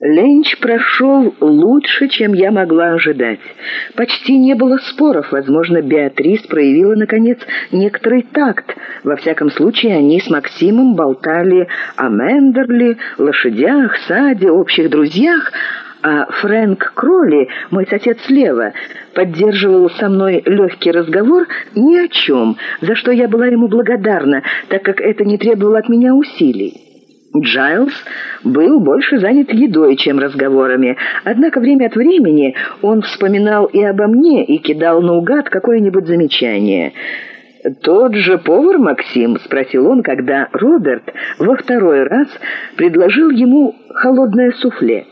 Ленч прошел лучше, чем я могла ожидать. Почти не было споров. Возможно, Беатрис проявила, наконец, некоторый такт. Во всяком случае, они с Максимом болтали о Мендерли, лошадях, саде, общих друзьях, а Фрэнк Кроли, мой сосед слева, поддерживал со мной легкий разговор ни о чем, за что я была ему благодарна, так как это не требовало от меня усилий. Джайлз был больше занят едой, чем разговорами, однако время от времени он вспоминал и обо мне и кидал наугад какое-нибудь замечание. «Тот же повар Максим?» — спросил он, когда Роберт во второй раз предложил ему холодное суфле.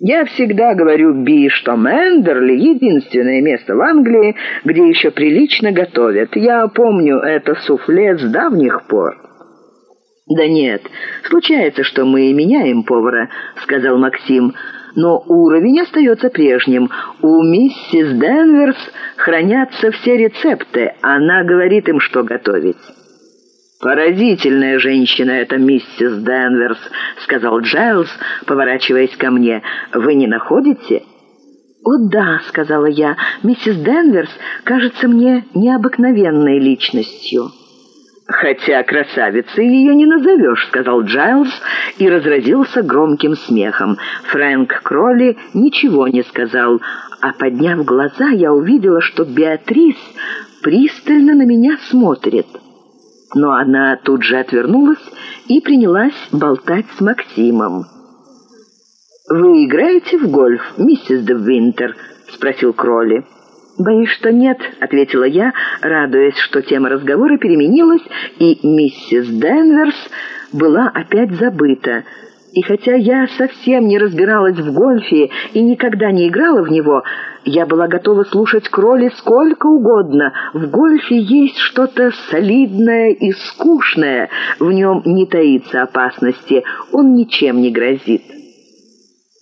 «Я всегда говорю Би, что Мендерли — единственное место в Англии, где еще прилично готовят. Я помню это суфле с давних пор». «Да нет, случается, что мы меняем повара», — сказал Максим. «Но уровень остается прежним. У миссис Денверс хранятся все рецепты. Она говорит им, что готовить». «Поразительная женщина эта миссис Денверс», — сказал Джайлз, поворачиваясь ко мне. «Вы не находите?» «О да», — сказала я, — «миссис Денверс кажется мне необыкновенной личностью». «Хотя красавицей ее не назовешь», — сказал Джайлз и разразился громким смехом. Фрэнк Кролли ничего не сказал, а подняв глаза, я увидела, что Беатрис пристально на меня смотрит. Но она тут же отвернулась и принялась болтать с Максимом. «Вы играете в гольф, миссис де Винтер?» — спросил Кролли. «Боюсь, что нет», — ответила я, радуясь, что тема разговора переменилась, и миссис Денверс была опять забыта. И хотя я совсем не разбиралась в гольфе и никогда не играла в него, я была готова слушать Кроли сколько угодно. В гольфе есть что-то солидное и скучное, в нем не таится опасности, он ничем не грозит.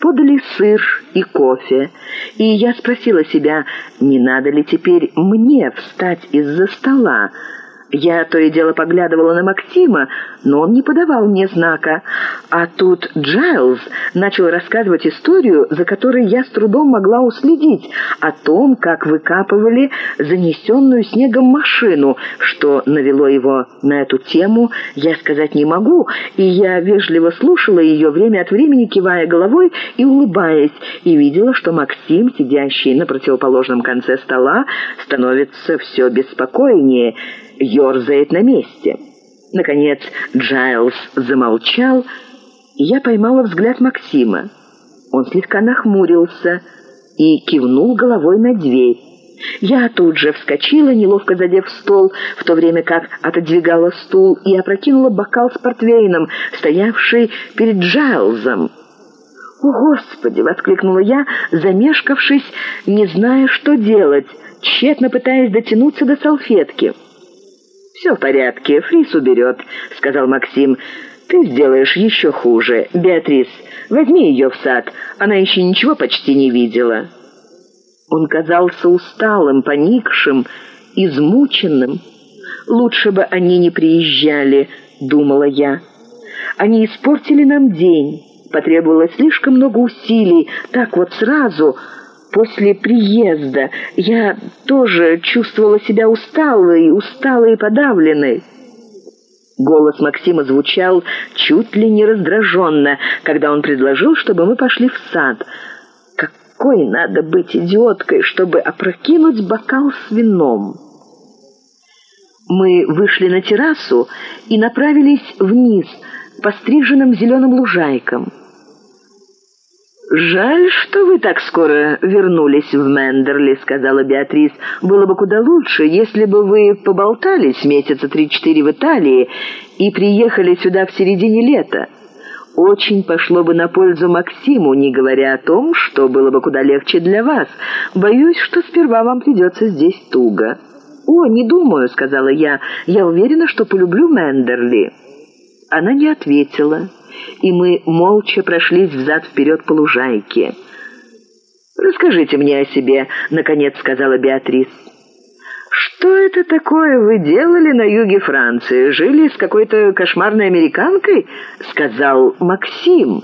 Подали сыр и кофе, и я спросила себя, не надо ли теперь мне встать из-за стола, я то и дело поглядывала на Максима, но он не подавал мне знака. А тут Джайлз начал рассказывать историю, за которой я с трудом могла уследить, о том, как выкапывали занесенную снегом машину. Что навело его на эту тему, я сказать не могу, и я вежливо слушала ее, время от времени кивая головой и улыбаясь, и видела, что Максим, сидящий на противоположном конце стола, становится все беспокойнее — ерзает на месте. Наконец Джайлз замолчал, и я поймала взгляд Максима. Он слегка нахмурился и кивнул головой на дверь. Я тут же вскочила, неловко задев стол, в то время как отодвигала стул и опрокинула бокал с портвейном, стоявший перед Джайлзом. «О, Господи!» — воскликнула я, замешкавшись, не зная, что делать, тщетно пытаясь дотянуться до салфетки. «Все в порядке, Фрис уберет», — сказал Максим. «Ты сделаешь еще хуже. Беатрис, возьми ее в сад. Она еще ничего почти не видела». Он казался усталым, поникшим, измученным. «Лучше бы они не приезжали», — думала я. «Они испортили нам день. Потребовалось слишком много усилий. Так вот сразу...» После приезда я тоже чувствовала себя усталой, усталой и подавленной. Голос Максима звучал чуть ли не раздраженно, когда он предложил, чтобы мы пошли в сад. Какой надо быть идиоткой, чтобы опрокинуть бокал с вином? Мы вышли на террасу и направились вниз по стриженным зеленым лужайкам. «Жаль, что вы так скоро вернулись в Мендерли», — сказала Беатрис. «Было бы куда лучше, если бы вы поболтались месяца три-четыре в Италии и приехали сюда в середине лета. Очень пошло бы на пользу Максиму, не говоря о том, что было бы куда легче для вас. Боюсь, что сперва вам придется здесь туго». «О, не думаю», — сказала я. «Я уверена, что полюблю Мендерли». Она не ответила и мы молча прошлись взад-вперед по лужайке. «Расскажите мне о себе», — наконец сказала Беатрис. «Что это такое вы делали на юге Франции? Жили с какой-то кошмарной американкой?» — сказал Максим.